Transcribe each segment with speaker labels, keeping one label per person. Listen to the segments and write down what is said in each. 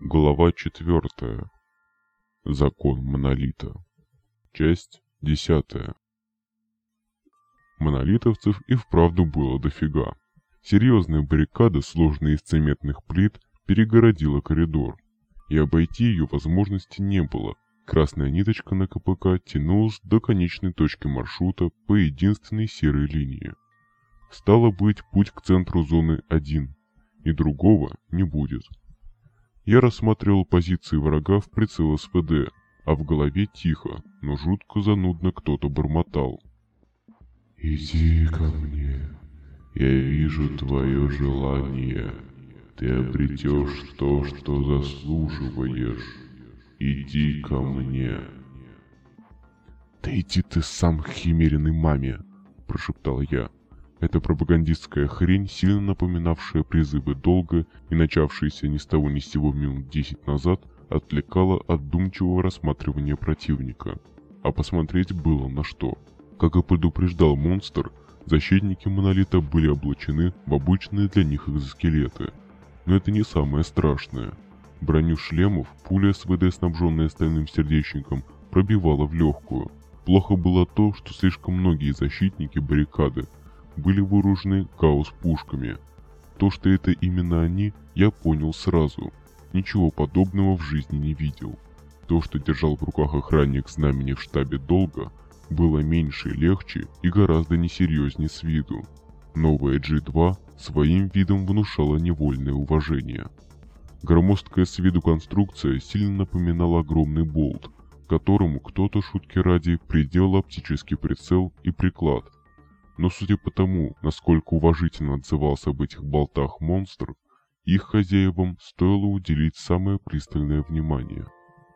Speaker 1: Глава четвертая. Закон Монолита. Часть десятая. Монолитовцев и вправду было дофига. Серьезная баррикада, сложная из цементных плит, перегородила коридор. И обойти ее возможности не было. Красная ниточка на КПК тянулась до конечной точки маршрута по единственной серой линии. Стало быть, путь к центру зоны один, и другого не будет. Я рассматривал позиции врага в прицел СВД, а в голове тихо, но жутко занудно кто-то бормотал.
Speaker 2: «Иди ко мне, я вижу твое желание, ты обретешь то, что заслуживаешь. Иди ко мне».
Speaker 1: «Да иди ты сам к химериной маме!» – прошептал я. Эта пропагандистская хрень, сильно напоминавшая призывы долга и начавшаяся ни с того ни с сего минут десять назад, отвлекала от думчивого рассматривания противника. А посмотреть было на что. Как и предупреждал монстр, защитники Монолита были облачены в обычные для них экзоскелеты. Но это не самое страшное. Броню шлемов пуля СВД, снабженная стальным сердечником, пробивала в легкую. Плохо было то, что слишком многие защитники баррикады были вооружены гаусс-пушками. То, что это именно они, я понял сразу. Ничего подобного в жизни не видел. То, что держал в руках охранник знамени в штабе долго, было меньше, легче и гораздо несерьезнее с виду. Новая G2 своим видом внушала невольное уважение. Громоздкая с виду конструкция сильно напоминала огромный болт, которому кто-то шутки ради приделал оптический прицел и приклад, но судя по тому, насколько уважительно отзывался об этих болтах монстр, их хозяевам стоило уделить самое пристальное внимание.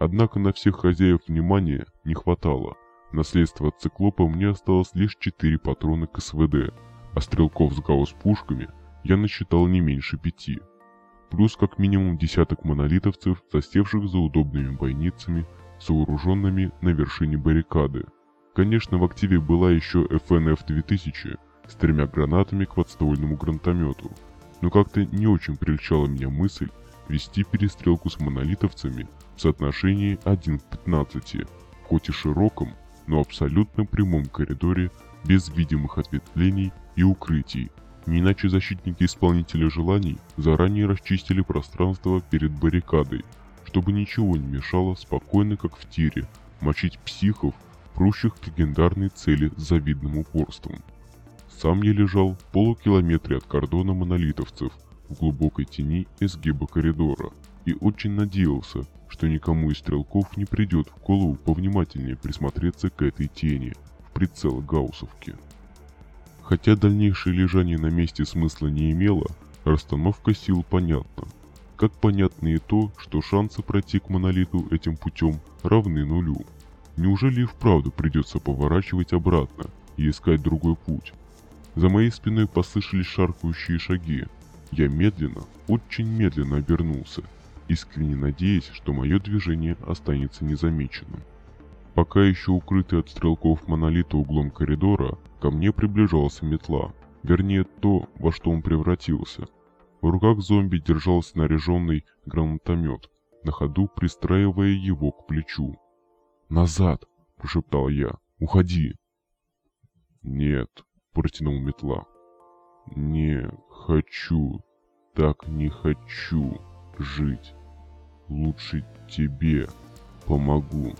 Speaker 1: Однако на всех хозяев внимания не хватало. Наследство от циклопа мне осталось лишь 4 патрона к СВД, а стрелков с гаусс-пушками я насчитал не меньше пяти. Плюс как минимум десяток монолитовцев, засевших за удобными бойницами, сооруженными на вершине баррикады, Конечно, в активе была еще FNF-2000 с тремя гранатами к подствольному гранатомету, но как-то не очень прельчала меня мысль вести перестрелку с монолитовцами в соотношении 1 к 15, хоть и широком, но абсолютно прямом коридоре без видимых ответвлений и укрытий. Не иначе защитники исполнителя желаний заранее расчистили пространство перед баррикадой, чтобы ничего не мешало спокойно, как в тире, мочить психов прущих к легендарной цели с завидным упорством. Сам я лежал в полукилометре от кордона монолитовцев в глубокой тени изгиба коридора и очень надеялся, что никому из стрелков не придет в голову повнимательнее присмотреться к этой тени в прицел гауссовки. Хотя дальнейшее лежание на месте смысла не имело, расстановка сил понятна. Как понятно и то, что шансы пройти к монолиту этим путем равны нулю. Неужели и вправду придется поворачивать обратно и искать другой путь? За моей спиной послышались шаркающие шаги. Я медленно, очень медленно обернулся, искренне надеясь, что мое движение останется незамеченным. Пока еще укрытый от стрелков монолита углом коридора, ко мне приближался метла, вернее то, во что он превратился. В руках зомби держался снаряженный гранатомет, на ходу пристраивая его к плечу. «Назад!» – прошептал я. «Уходи!» «Нет», – протянул метла. «Не хочу, так не хочу жить. Лучше тебе помогу».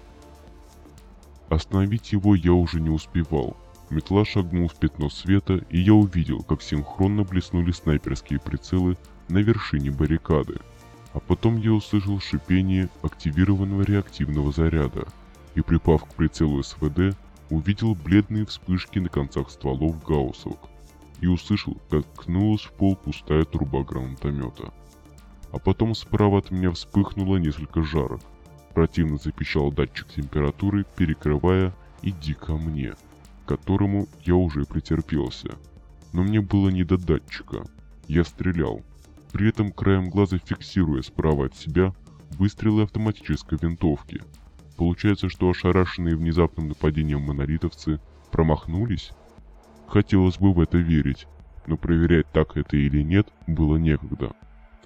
Speaker 1: Остановить его я уже не успевал. Метла шагнул в пятно света, и я увидел, как синхронно блеснули снайперские прицелы на вершине баррикады. А потом я услышал шипение активированного реактивного заряда – и, припав к прицелу СВД, увидел бледные вспышки на концах стволов гауссовок и услышал, как кнулась в пол пустая труба гранатомета. А потом справа от меня вспыхнуло несколько жаров. Противно запищал датчик температуры, перекрывая «иди ко мне», к которому я уже претерпелся. Но мне было не до датчика. Я стрелял, при этом краем глаза фиксируя справа от себя выстрелы автоматической винтовки – Получается, что ошарашенные внезапным нападением монолитовцы промахнулись? Хотелось бы в это верить, но проверять так это или нет было некогда.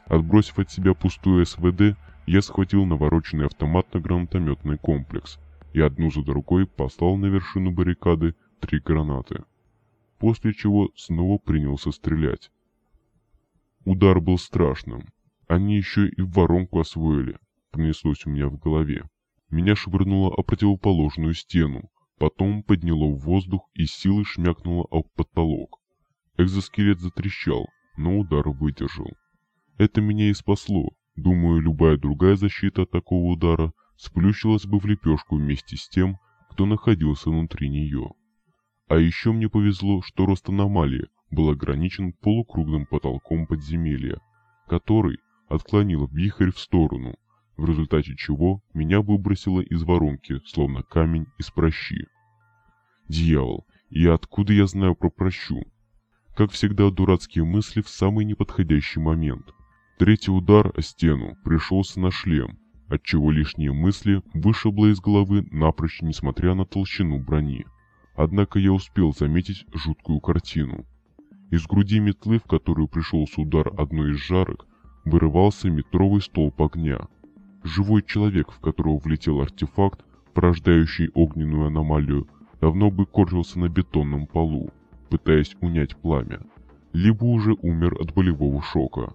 Speaker 1: Отбросив от себя пустую СВД, я схватил навороченный автоматно-гранатометный комплекс и одну за другой послал на вершину баррикады три гранаты. После чего снова принялся стрелять. Удар был страшным. Они еще и воронку освоили, пронеслось у меня в голове. Меня швырнуло о противоположную стену, потом подняло в воздух и силой шмякнуло об потолок. Экзоскелет затрещал, но удар выдержал. Это меня и спасло. Думаю, любая другая защита от такого удара сплющилась бы в лепешку вместе с тем, кто находился внутри нее. А еще мне повезло, что рост аномалии был ограничен полукруглым потолком подземелья, который отклонил вихрь в сторону, в результате чего меня выбросило из воронки, словно камень из прощи. Дьявол, и откуда я знаю про прощу? Как всегда, дурацкие мысли в самый неподходящий момент. Третий удар о стену пришелся на шлем, отчего лишние мысли вышибло из головы напрочь, несмотря на толщину брони. Однако я успел заметить жуткую картину. Из груди метлы, в которую пришелся удар одной из жарок, вырывался метровый столб огня. Живой человек, в которого влетел артефакт, порождающий огненную аномалию, давно бы корчился на бетонном полу, пытаясь унять пламя, либо уже умер от болевого шока.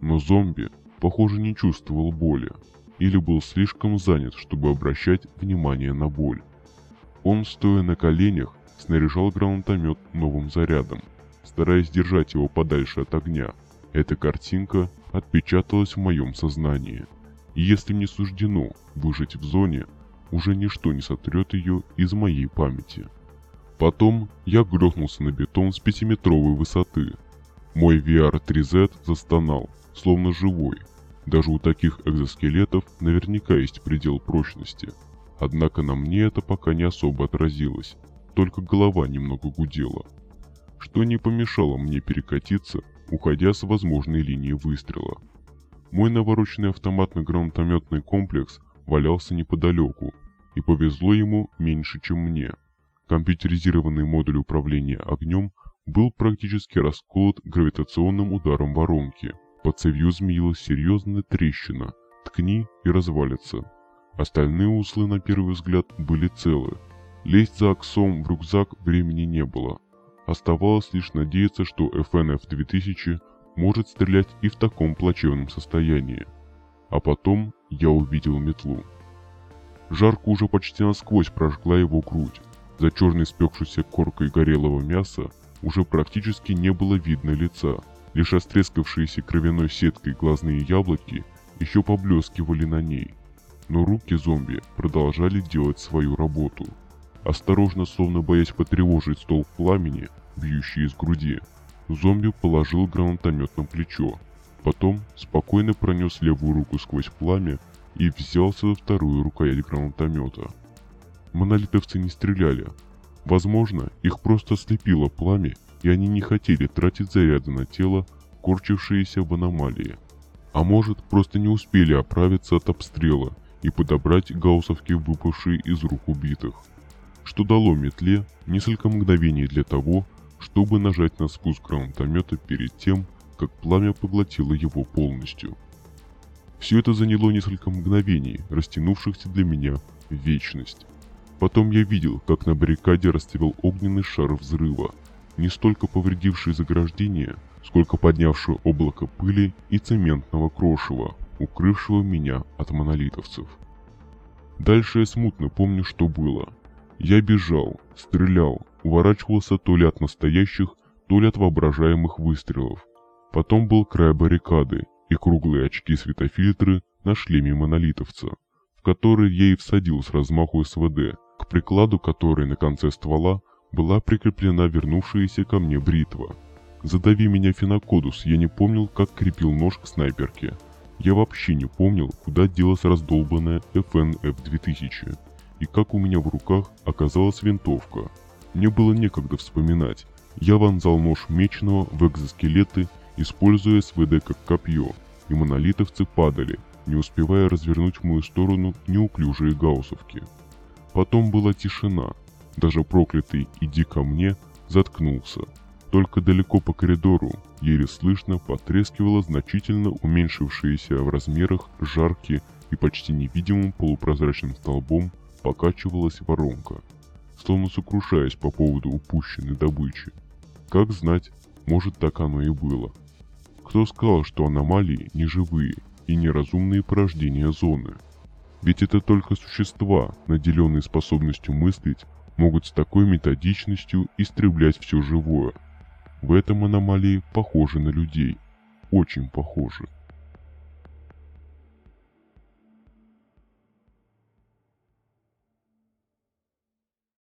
Speaker 1: Но зомби, похоже, не чувствовал боли, или был слишком занят, чтобы обращать внимание на боль. Он, стоя на коленях, снаряжал гранатомет новым зарядом, стараясь держать его подальше от огня. Эта картинка отпечаталась в моем сознании. И если мне суждено выжить в зоне, уже ничто не сотрет ее из моей памяти. Потом я грохнулся на бетон с пятиметровой высоты. Мой VR-3Z застонал, словно живой, даже у таких экзоскелетов наверняка есть предел прочности. Однако на мне это пока не особо отразилось, только голова немного гудела. Что не помешало мне перекатиться, уходя с возможной линии выстрела. Мой навороченный автоматно-гранатометный комплекс валялся неподалеку, и повезло ему меньше, чем мне. Компьютеризированный модуль управления огнем был практически расколот гравитационным ударом воронки – по цевью змеилась серьезная трещина. Ткни и развалится. Остальные узлы на первый взгляд были целы. Лезть за аксом в рюкзак времени не было. Оставалось лишь надеяться, что FNF-2000 может стрелять и в таком плачевном состоянии. А потом я увидел метлу. Жарко уже почти насквозь прожгла его грудь. За черной спекшейся коркой горелого мяса уже практически не было видно лица. Лишь острескавшиеся кровяной сеткой глазные яблоки еще поблескивали на ней. Но руки зомби продолжали делать свою работу. Осторожно, словно боясь потревожить столб пламени, бьющий из груди, зомби положил гранатомет на плечо. Потом спокойно пронес левую руку сквозь пламя и взялся за вторую рукоять гранатомета. Монолитовцы не стреляли. Возможно, их просто ослепило пламя и они не хотели тратить заряды на тело, корчившееся в аномалии. А может, просто не успели оправиться от обстрела и подобрать гауссовки, выпавшие из рук убитых. Что дало метле несколько мгновений для того, чтобы нажать на спуск гранатомета перед тем, как пламя поглотило его полностью. Все это заняло несколько мгновений, растянувшихся для меня в вечность. Потом я видел, как на баррикаде расцвел огненный шар взрыва, не столько повредивший заграждение, сколько поднявший облако пыли и цементного крошева, укрывшего меня от монолитовцев. Дальше я смутно помню, что было. Я бежал, стрелял, уворачивался то ли от настоящих, то ли от воображаемых выстрелов. Потом был край баррикады и круглые очки-светофильтры на шлеме монолитовца, в который я и всадил с размаху СВД, к прикладу которой на конце ствола была прикреплена вернувшаяся ко мне бритва. Задави меня Финокодус, я не помнил, как крепил нож к снайперке. Я вообще не помнил, куда делась раздолбанная FNF-2000 и как у меня в руках оказалась винтовка. Мне было некогда вспоминать. Я вонзал нож меченого в экзоскелеты, используя СВД как копье, и монолитовцы падали, не успевая развернуть в мою сторону неуклюжие гауссовки. Потом была тишина, даже проклятый «иди ко мне» заткнулся. Только далеко по коридору, еле слышно, потрескивало значительно уменьшившиеся в размерах жарки и почти невидимым полупрозрачным столбом покачивалась воронка, словно сокрушаясь по поводу упущенной добычи. Как знать, может так оно и было. Кто сказал, что аномалии не живые и неразумные порождения зоны? Ведь это только существа, наделенные способностью мыслить, могут с такой методичностью истреблять все живое. В этом аномалии похожи на людей. Очень похожи.